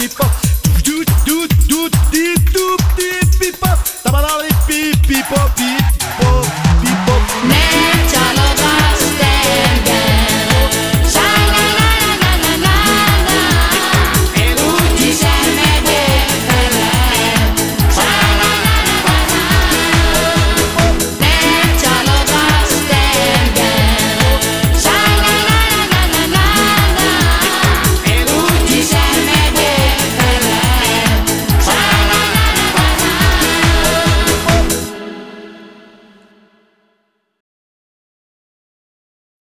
pipop. Dout dout dout dout dout pipop. Tabadali pipipop.